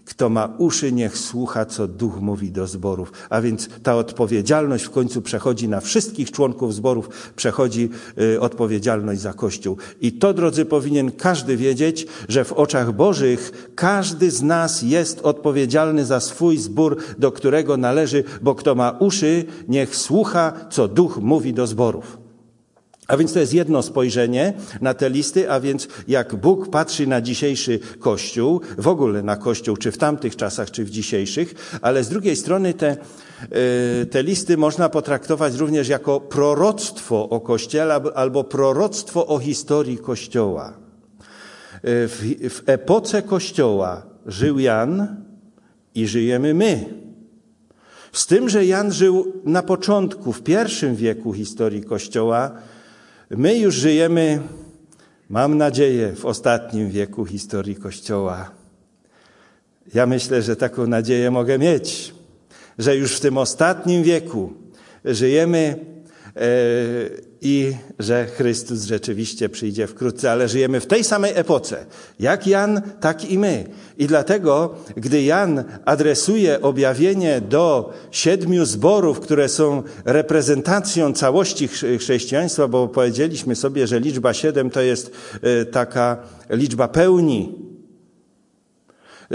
kto ma uszy, niech słucha, co duch mówi do zborów. A więc ta odpowiedzialność w końcu przechodzi na wszystkich członków zborów, przechodzi y, odpowiedzialność za Kościół. I to, drodzy, powinien każdy wiedzieć, że w oczach Bożych każdy z nas jest odpowiedzialny za swój zbór, do którego należy, bo kto ma uszy, niech słucha, co duch mówi do zborów. A więc to jest jedno spojrzenie na te listy, a więc jak Bóg patrzy na dzisiejszy Kościół, w ogóle na Kościół, czy w tamtych czasach, czy w dzisiejszych, ale z drugiej strony te, e, te listy można potraktować również jako proroctwo o Kościele albo proroctwo o historii Kościoła. E, w, w epoce Kościoła żył Jan i żyjemy my. Z tym, że Jan żył na początku, w pierwszym wieku historii Kościoła, My już żyjemy, mam nadzieję, w ostatnim wieku historii Kościoła. Ja myślę, że taką nadzieję mogę mieć, że już w tym ostatnim wieku żyjemy e, i że Chrystus rzeczywiście przyjdzie wkrótce, ale żyjemy w tej samej epoce. Jak Jan, tak i my. I dlatego, gdy Jan adresuje objawienie do siedmiu zborów, które są reprezentacją całości chrześcijaństwa, bo powiedzieliśmy sobie, że liczba siedem to jest e, taka liczba pełni,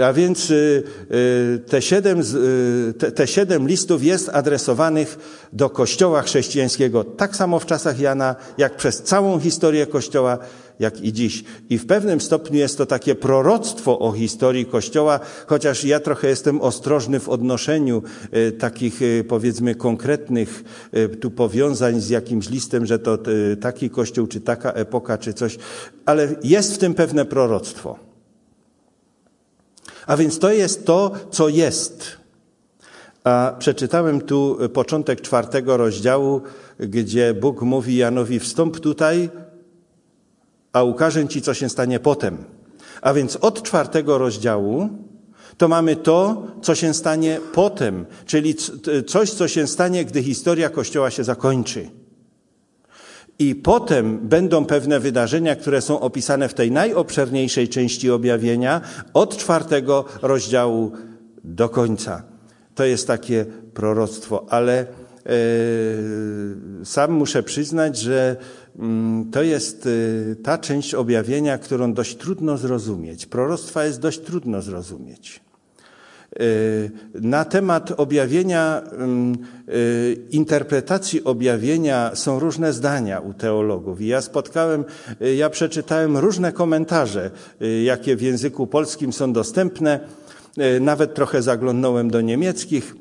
a więc y, y, te siedem, y, te, te siedem listów jest adresowanych do Kościoła chrześcijańskiego, tak samo w czasach Jana, jak przez całą historię Kościoła, jak i dziś. I w pewnym stopniu jest to takie proroctwo o historii Kościoła, chociaż ja trochę jestem ostrożny w odnoszeniu takich, powiedzmy, konkretnych tu powiązań z jakimś listem, że to taki Kościół, czy taka epoka, czy coś, ale jest w tym pewne proroctwo. A więc to jest to, co jest. A przeczytałem tu początek czwartego rozdziału, gdzie Bóg mówi Janowi: Wstąp tutaj, a ukażę ci, co się stanie potem. A więc od czwartego rozdziału to mamy to, co się stanie potem, czyli coś, co się stanie, gdy historia Kościoła się zakończy. I potem będą pewne wydarzenia, które są opisane w tej najobszerniejszej części objawienia, od czwartego rozdziału do końca. To jest takie proroctwo, ale e, sam muszę przyznać, że mm, to jest e, ta część objawienia, którą dość trudno zrozumieć. Proroctwa jest dość trudno zrozumieć. Y, na temat objawienia, y, interpretacji objawienia są różne zdania u teologów. I ja spotkałem, y, ja przeczytałem różne komentarze, jakie w języku polskim są dostępne. Nawet trochę zaglądnąłem do niemieckich.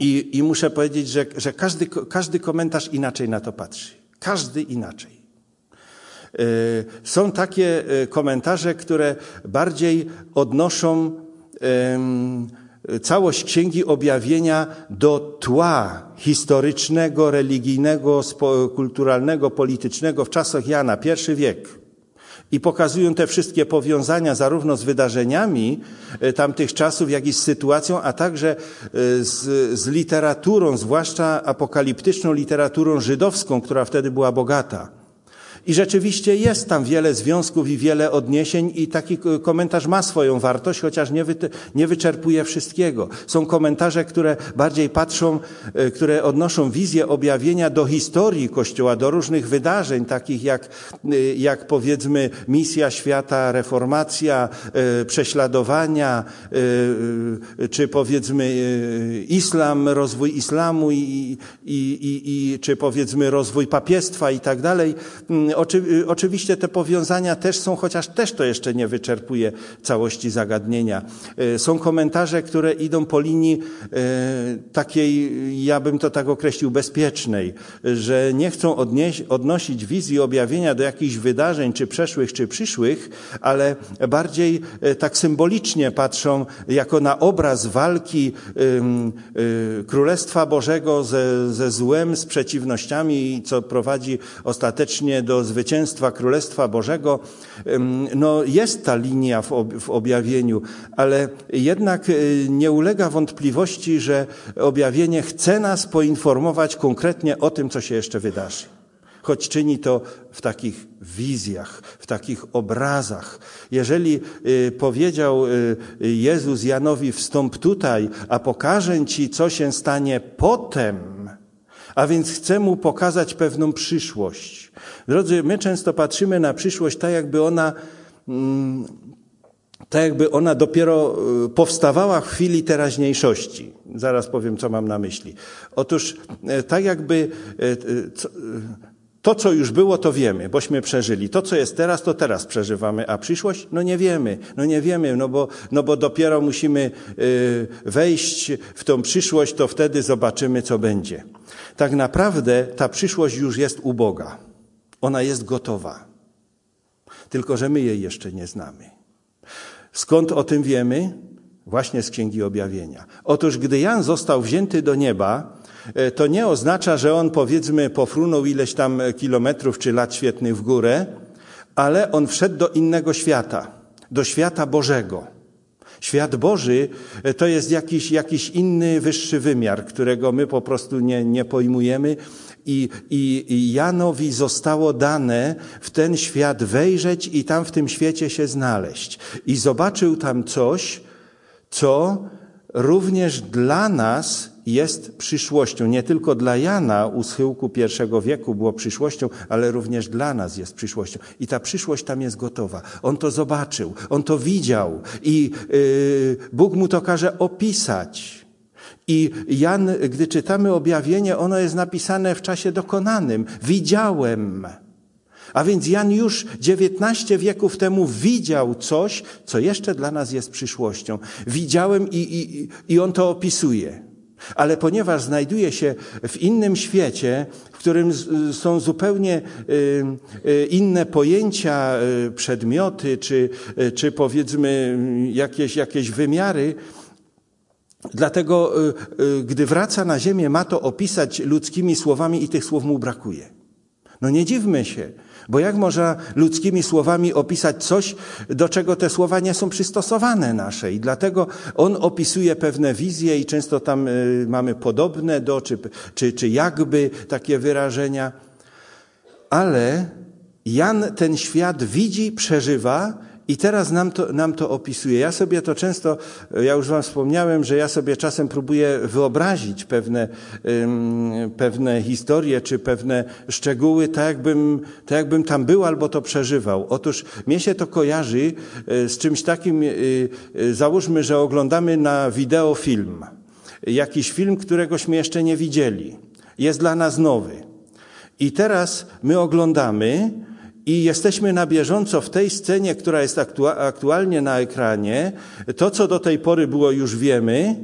I, i muszę powiedzieć, że, że każdy, każdy komentarz inaczej na to patrzy. Każdy inaczej. Są takie komentarze, które bardziej odnoszą całość Księgi Objawienia do tła historycznego, religijnego, kulturalnego, politycznego w czasach Jana, pierwszy wiek. I pokazują te wszystkie powiązania zarówno z wydarzeniami e, tamtych czasów, jak i z sytuacją, a także e, z, z literaturą, zwłaszcza apokaliptyczną literaturą żydowską, która wtedy była bogata. I rzeczywiście jest tam wiele związków i wiele odniesień i taki komentarz ma swoją wartość, chociaż nie, wy, nie wyczerpuje wszystkiego. Są komentarze, które bardziej patrzą, e, które odnoszą wizję objawienia do historii Kościoła, do różnych wydarzeń, takich jak, e, jak powiedzmy misja świata, reformacja, e, prześladowania, czy powiedzmy islam, rozwój islamu i, i, i, i czy powiedzmy rozwój papiestwa i tak dalej mm, oczy, y, oczywiście te powiązania też są, chociaż też to jeszcze nie wyczerpuje całości zagadnienia. Y, są komentarze, które idą po linii y, takiej, ja bym to tak określił, bezpiecznej, że nie chcą odnieś, odnosić wizji objawienia do jakichś wydarzeń, czy przeszłych, czy przyszłych, ale bardziej tak symbolicznie patrzą jako na obraz walki Królestwa Bożego ze, ze złem, z przeciwnościami, co prowadzi ostatecznie do zwycięstwa Królestwa Bożego, no jest ta linia w objawieniu, ale jednak y, nie ulega wątpliwości, że objawienie chce nas poinformować konkretnie o tym, co się jeszcze wydarzy choć czyni to w takich wizjach, w takich obrazach. Jeżeli y, powiedział y, Jezus Janowi, wstąp tutaj, a pokażę ci, co się stanie potem, a więc chcę mu pokazać pewną przyszłość. Drodzy, my często patrzymy na przyszłość tak, jakby ona, mm, tak jakby ona dopiero y, powstawała w chwili teraźniejszości. Zaraz powiem, co mam na myśli. Otóż e, tak jakby e, to, co już było, to wiemy, bośmy przeżyli. To, co jest teraz, to teraz przeżywamy, a przyszłość? No nie wiemy, no nie wiemy, no bo, no bo dopiero musimy wejść w tą przyszłość, to wtedy zobaczymy, co będzie. Tak naprawdę ta przyszłość już jest u Boga. Ona jest gotowa. Tylko, że my jej jeszcze nie znamy. Skąd o tym wiemy? Właśnie z Księgi Objawienia. Otóż, gdy Jan został wzięty do nieba, e, to nie oznacza, że on powiedzmy pofrunął ileś tam kilometrów czy lat świetnych w górę, ale on wszedł do innego świata, do świata Bożego. Świat Boży e, to jest jakiś, jakiś inny, wyższy wymiar, którego my po prostu nie, nie pojmujemy. I, i, I Janowi zostało dane w ten świat wejrzeć i tam w tym świecie się znaleźć. I zobaczył tam coś, co również dla nas jest przyszłością. Nie tylko dla Jana u schyłku pierwszego wieku było przyszłością, ale również dla nas jest przyszłością. I ta przyszłość tam jest gotowa. On to zobaczył, on to widział i yy, Bóg mu to każe opisać. I Jan, gdy czytamy objawienie, ono jest napisane w czasie dokonanym. Widziałem. A więc Jan już 19 wieków temu widział coś, co jeszcze dla nas jest przyszłością. Widziałem i, i, i on to opisuje. Ale ponieważ znajduje się w innym świecie, w którym są zupełnie y, y, inne pojęcia, y, przedmioty, czy, czy powiedzmy jakieś, jakieś wymiary, dlatego gdy wraca na ziemię, ma to opisać ludzkimi słowami i tych słów mu brakuje. No nie dziwmy się. Bo jak można ludzkimi słowami opisać coś, do czego te słowa nie są przystosowane nasze? I dlatego on opisuje pewne wizje i często tam y, mamy podobne do, czy, czy, czy jakby takie wyrażenia. Ale Jan ten świat widzi, przeżywa i teraz nam to, nam to opisuje. Ja sobie to często, ja już Wam wspomniałem, że ja sobie czasem próbuję wyobrazić pewne, um, pewne historie czy pewne szczegóły, tak jakbym, tak jakbym tam był albo to przeżywał. Otóż mnie się to kojarzy e, z czymś takim, e, e, załóżmy, że oglądamy na wideo film. Jakiś film, któregośmy jeszcze nie widzieli. Jest dla nas nowy. I teraz my oglądamy, i jesteśmy na bieżąco w tej scenie, która jest aktualnie na ekranie. To, co do tej pory było, już wiemy,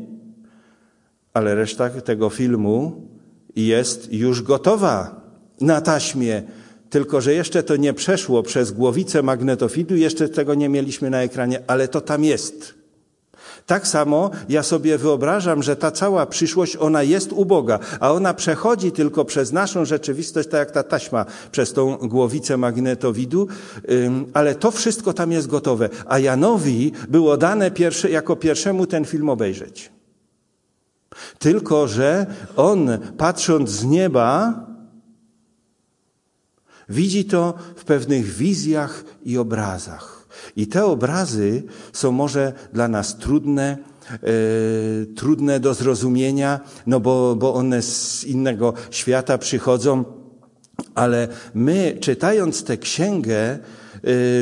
ale reszta tego filmu jest już gotowa na taśmie. Tylko, że jeszcze to nie przeszło przez głowicę magnetofidu, jeszcze tego nie mieliśmy na ekranie, ale to tam jest. Tak samo ja sobie wyobrażam, że ta cała przyszłość, ona jest uboga, a ona przechodzi tylko przez naszą rzeczywistość, tak jak ta taśma przez tą głowicę magnetowidu, ale to wszystko tam jest gotowe. A Janowi było dane pierwsze, jako pierwszemu ten film obejrzeć. Tylko, że on patrząc z nieba, widzi to w pewnych wizjach i obrazach. I te obrazy są może dla nas trudne, e, trudne do zrozumienia, no bo, bo one z innego świata przychodzą, ale my czytając tę księgę,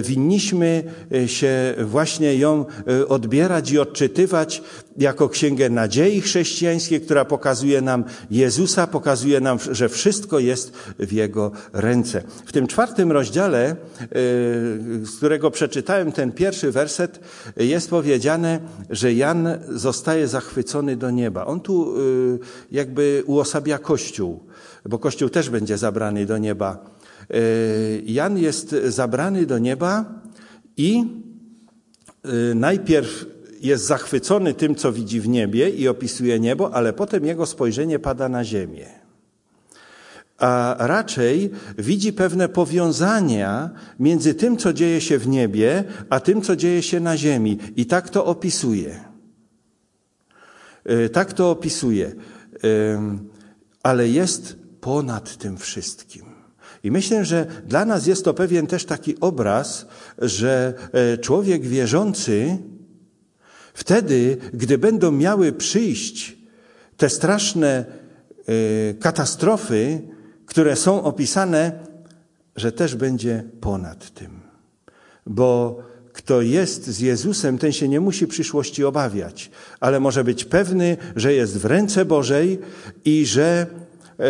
winniśmy y, się właśnie ją y, odbierać i odczytywać jako księgę nadziei chrześcijańskiej, która pokazuje nam Jezusa, pokazuje nam, że wszystko jest w Jego ręce. W tym czwartym rozdziale, z którego przeczytałem ten pierwszy werset, jest powiedziane, że Jan zostaje zachwycony do nieba. On tu jakby uosabia Kościół, bo Kościół też będzie zabrany do nieba. E, Jan jest zabrany do nieba i e, najpierw jest zachwycony tym, co widzi w niebie i opisuje niebo, ale potem jego spojrzenie pada na ziemię. A raczej widzi pewne powiązania między tym, co dzieje się w niebie, a tym, co dzieje się na ziemi. I tak to opisuje. E, tak to opisuje. Ale jest ponad tym wszystkim. I myślę, że dla nas jest to pewien też taki obraz, że e, człowiek wierzący wtedy, gdy będą miały przyjść te straszne e, katastrofy, które są opisane, że też będzie ponad tym. Bo kto jest z Jezusem, ten się nie musi przyszłości obawiać, ale może być pewny, że jest w ręce Bożej i że e,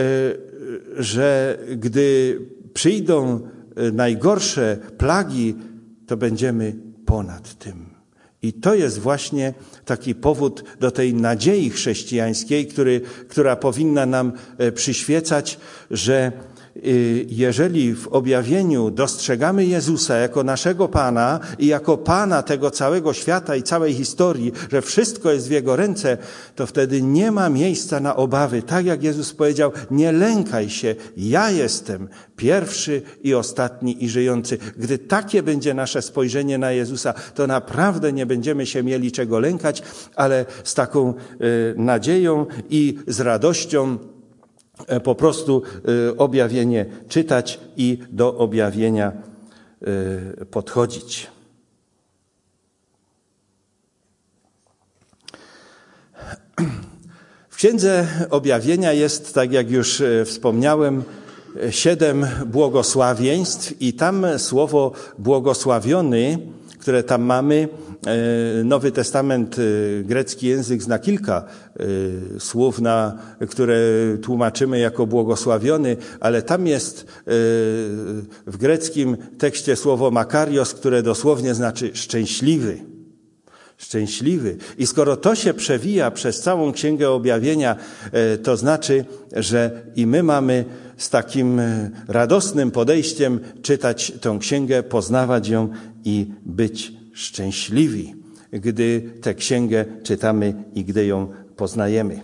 że gdy przyjdą e, najgorsze plagi, to będziemy ponad tym. I to jest właśnie taki powód do tej nadziei chrześcijańskiej, który, która powinna nam e, przyświecać, że jeżeli w objawieniu dostrzegamy Jezusa jako naszego Pana i jako Pana tego całego świata i całej historii, że wszystko jest w Jego ręce, to wtedy nie ma miejsca na obawy. Tak jak Jezus powiedział, nie lękaj się, ja jestem pierwszy i ostatni i żyjący. Gdy takie będzie nasze spojrzenie na Jezusa, to naprawdę nie będziemy się mieli czego lękać, ale z taką y, nadzieją i z radością po prostu e, objawienie czytać i do objawienia e, podchodzić. W Księdze Objawienia jest, tak jak już wspomniałem, siedem błogosławieństw i tam słowo błogosławiony, które tam mamy, E, Nowy Testament, e, grecki język zna kilka e, słów, na, które tłumaczymy jako błogosławiony, ale tam jest w greckim tekście słowo makarios, które dosłownie znaczy szczęśliwy. Szczęśliwy. I skoro to się przewija przez całą Księgę Objawienia, to znaczy, że i my mamy z takim radosnym podejściem czytać tę księgę, poznawać ją i być szczęśliwi, gdy tę księgę czytamy i gdy ją poznajemy.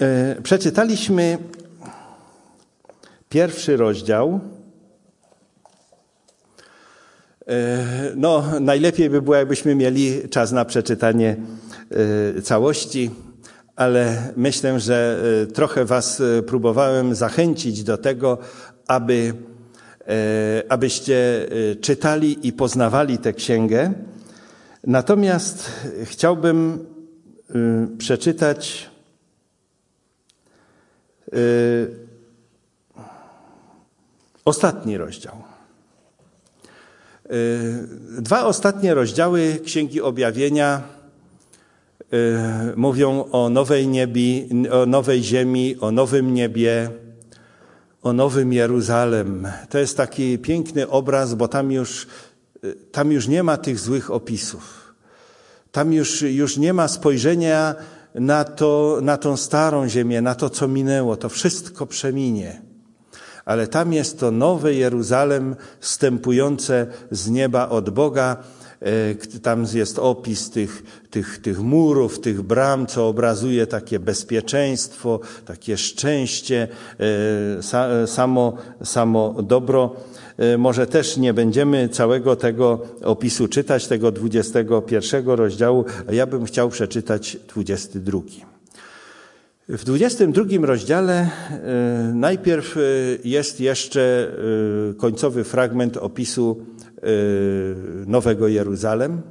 E, przeczytaliśmy pierwszy rozdział. E, no, najlepiej by było, jakbyśmy mieli czas na przeczytanie e, całości, ale myślę, że trochę Was próbowałem zachęcić do tego, aby abyście e, czytali i poznawali tę księgę. Natomiast chciałbym e, przeczytać ostatni rozdział. Dwa ostatnie rozdziały Księgi Objawienia mówią o nowej, niebi, o nowej ziemi, o nowym niebie, o Nowym Jeruzalem. To jest taki piękny obraz, bo tam już, tam już nie ma tych złych opisów. Tam już, już nie ma spojrzenia na, to, na tą starą ziemię, na to, co minęło. To wszystko przeminie. Ale tam jest to nowe Jeruzalem, wstępujące z nieba od Boga, Tam jest opis tych, tych, tych murów, tych bram, co obrazuje takie bezpieczeństwo, takie szczęście, samo, samo dobro. Może też nie będziemy całego tego opisu czytać, tego 21 rozdziału, ja bym chciał przeczytać 22. W 22 rozdziale e, najpierw e, jest jeszcze e, końcowy fragment opisu Nowego Jeruzalem,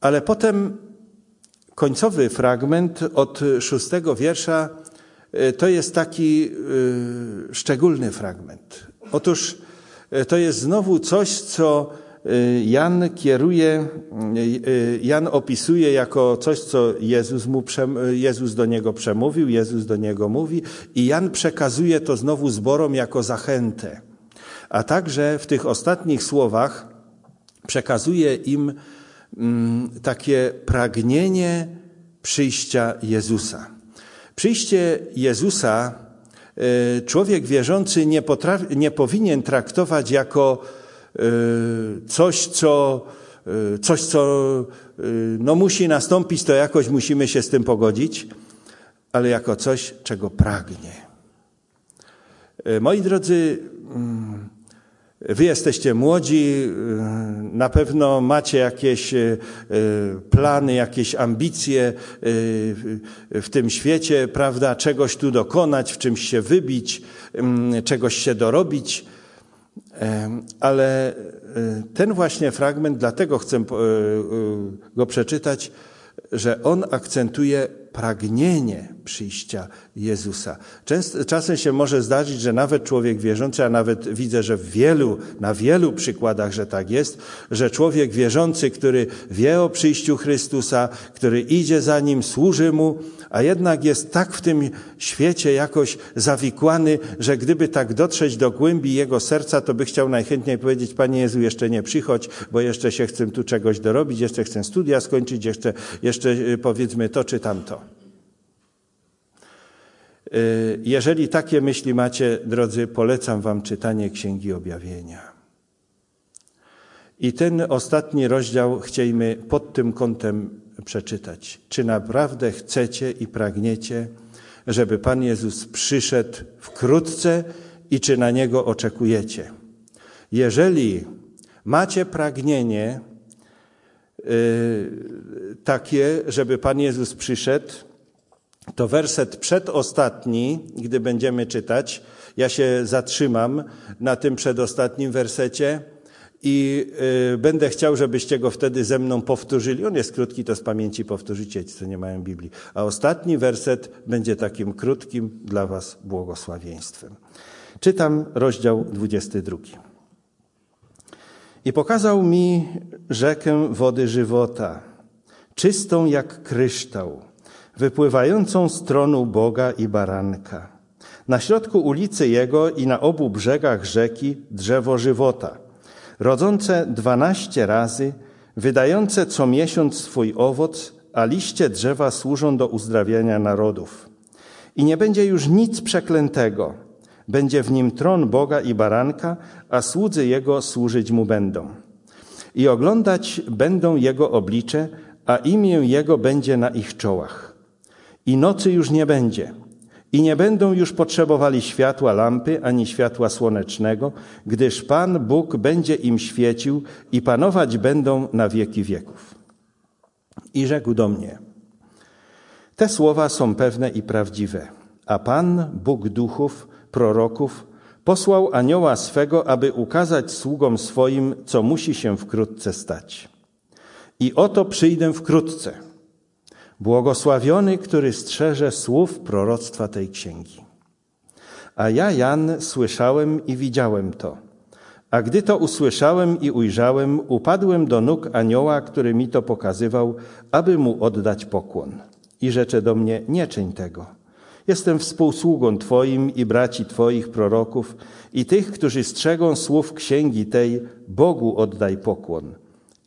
ale potem końcowy fragment od szóstego wiersza to jest taki szczególny fragment. Otóż to jest znowu coś, co Y, Jan kieruje, y, y, Jan opisuje jako coś, co Jezus, mu, Jezus do niego przemówił, Jezus do niego mówi i Jan przekazuje to znowu zborom jako zachętę. A także w tych ostatnich słowach przekazuje im mm, takie pragnienie przyjścia Jezusa. Przyjście Jezusa człowiek wierzący nie, potrafi, nie powinien traktować jako Y, coś, co, y, coś, co y, no, musi nastąpić, to jakoś musimy się z tym pogodzić, ale jako coś, czego pragnie. Moi drodzy, mm, Wy jesteście młodzi, na pewno macie jakieś plany, jakieś ambicje w tym świecie, prawda? Czegoś tu dokonać, w czymś się wybić, mm, czegoś się dorobić. Ale ten właśnie fragment, dlatego chcę go przeczytać, że on akcentuje pragnienie przyjścia Jezusa. Często, czasem się może zdarzyć, że nawet człowiek wierzący, a nawet widzę, że w wielu, na wielu przykładach, że tak jest, że człowiek wierzący, który wie o przyjściu Chrystusa, który idzie za nim, służy mu, a jednak jest tak w tym świecie jakoś zawikłany, że gdyby tak dotrzeć do głębi jego serca, to by chciał najchętniej powiedzieć, Panie Jezu, jeszcze nie przychodź, bo jeszcze się chcę tu czegoś dorobić, jeszcze chcę studia skończyć, jeszcze, jeszcze y, powiedzmy to czy tamto. Y, jeżeli takie myśli macie, drodzy, polecam Wam czytanie Księgi Objawienia. I ten ostatni rozdział chciejmy pod tym kątem przeczytać. Czy naprawdę chcecie i pragniecie, żeby Pan Jezus przyszedł wkrótce i czy na Niego oczekujecie? Jeżeli macie pragnienie yy, takie, żeby Pan Jezus przyszedł, to werset przedostatni, gdy będziemy czytać, ja się zatrzymam na tym przedostatnim wersecie i y, będę chciał, żebyście go wtedy ze mną powtórzyli. On jest krótki, to z pamięci powtórzycie ci, co nie mają Biblii. A ostatni werset będzie takim krótkim dla was błogosławieństwem. Czytam rozdział 22. I pokazał mi rzekę wody żywota, czystą jak kryształ, wypływającą z tronu Boga i baranka. Na środku ulicy jego i na obu brzegach rzeki drzewo żywota – rodzące dwanaście razy, wydające co miesiąc swój owoc, a liście drzewa służą do uzdrawiania narodów. I nie będzie już nic przeklętego. Będzie w nim tron Boga i baranka, a słudzy Jego służyć Mu będą. I oglądać będą Jego oblicze, a imię Jego będzie na ich czołach. I nocy już nie będzie – i nie będą już potrzebowali światła lampy ani światła słonecznego, gdyż Pan Bóg będzie im świecił i panować będą na wieki wieków. I rzekł do mnie: Te słowa są pewne i prawdziwe, a Pan, Bóg duchów, proroków, posłał anioła swego, aby ukazać sługom swoim, co musi się wkrótce stać. I oto przyjdę wkrótce. Błogosławiony, który strzeże słów proroctwa tej księgi. A ja, Jan, słyszałem i widziałem to. A gdy to usłyszałem i ujrzałem, upadłem do nóg anioła, który mi to pokazywał, aby mu oddać pokłon. I rzecze do mnie, nie czyń tego. Jestem współsługą Twoim i braci Twoich proroków i tych, którzy strzegą słów księgi tej, Bogu oddaj pokłon.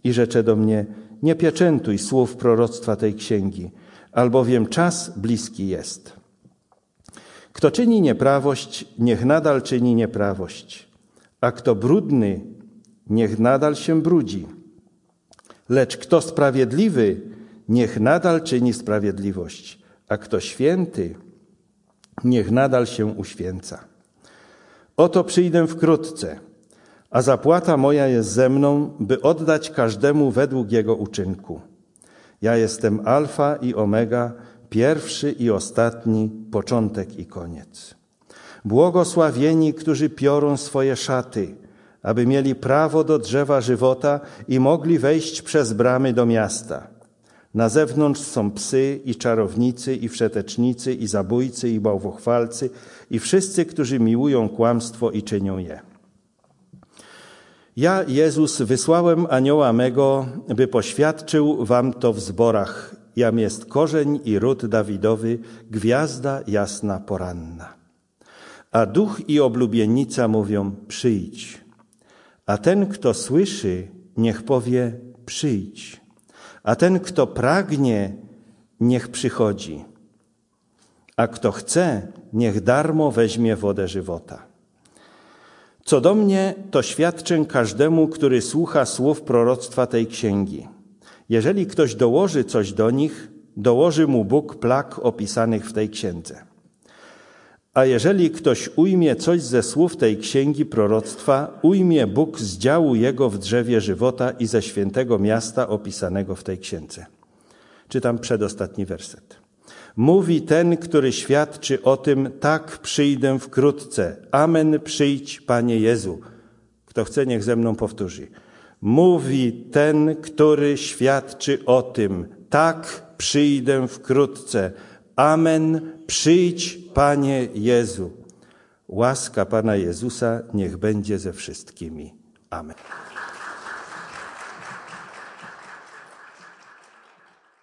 I rzecze do mnie, nie pieczętuj słów proroctwa tej księgi, albowiem czas bliski jest. Kto czyni nieprawość, niech nadal czyni nieprawość, a kto brudny, niech nadal się brudzi, Lecz kto sprawiedliwy, niech nadal czyni sprawiedliwość, a kto święty, niech nadal się uświęca. Oto przyjdę wkrótce, a zapłata moja jest ze mną, by oddać każdemu według jego uczynku. Ja jestem Alfa i Omega, pierwszy i ostatni, początek i koniec. Błogosławieni, którzy piorą swoje szaty, aby mieli prawo do drzewa żywota i mogli wejść przez bramy do miasta. Na zewnątrz są psy i czarownicy i wszetecznicy i zabójcy i bałwochwalcy i wszyscy, którzy miłują kłamstwo i czynią je. Ja, Jezus, wysłałem anioła mego, by poświadczył wam to w zborach. Jam jest korzeń i ród Dawidowy, gwiazda jasna poranna. A duch i oblubienica mówią: przyjdź. A ten, kto słyszy, niech powie: przyjdź. A ten, kto pragnie, niech przychodzi. A kto chce, niech darmo weźmie wodę żywota. Co do mnie, to świadczę każdemu, który słucha słów proroctwa tej księgi. Jeżeli ktoś dołoży coś do nich, dołoży mu Bóg plag opisanych w tej księdze. A jeżeli ktoś ujmie coś ze słów tej księgi proroctwa, ujmie Bóg z działu jego w drzewie żywota i ze świętego miasta opisanego w tej księdze. Czytam przedostatni werset. Mówi ten, który świadczy o tym, tak przyjdę wkrótce. Amen, przyjdź, Panie Jezu. Kto chce, niech ze mną powtórzy. Mówi ten, który świadczy o tym, tak przyjdę wkrótce. Amen, przyjdź, Panie Jezu. Łaska Pana Jezusa niech będzie ze wszystkimi. Amen.